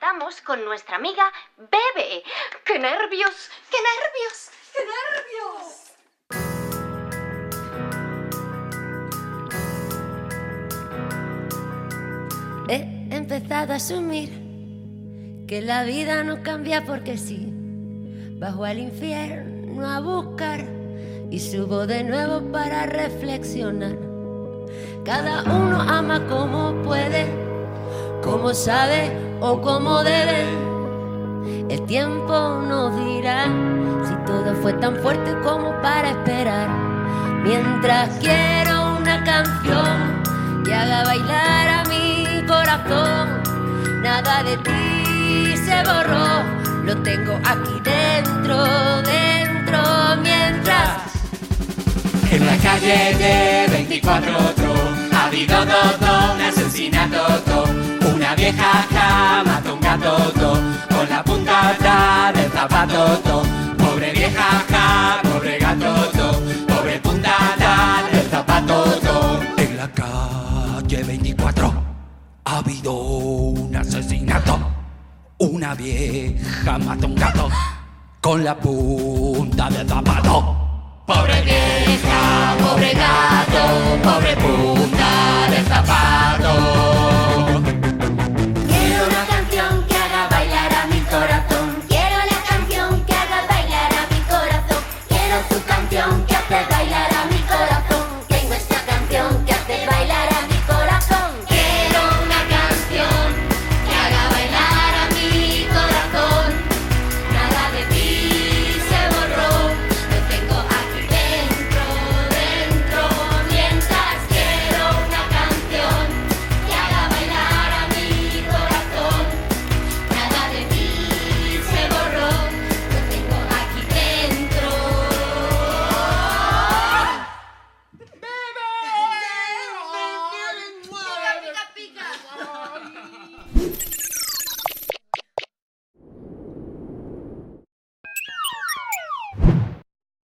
vamos con nuestra amiga Bebe. ¡Qué nervios! ¡Qué nervios! ¡Qué nervios! He empezado a asumir que la vida no cambia porque sí. Bajo al infierno a buscar y subo de nuevo para reflexionar. Cada uno ama como puede, como sabe o como debe. El tiempo nos dirá si todo fue tan fuerte como para esperar. Mientras quiero una canción que haga bailar a mi corazón, nada de ti se borró. Lo tengo aquí dentro, dentro, mientras En la calle de 24 otro, ha habido dos, Una vieja ja mató un gato, dos, con la punta del zapato. Pobre vieja ja, pobre gato, pobre punta atrás del zapato. En la calle 24 ha habido un asesinato. Una vieja mató un gato con la punta del zapato. Pobre vieja, pobre gato, pobre.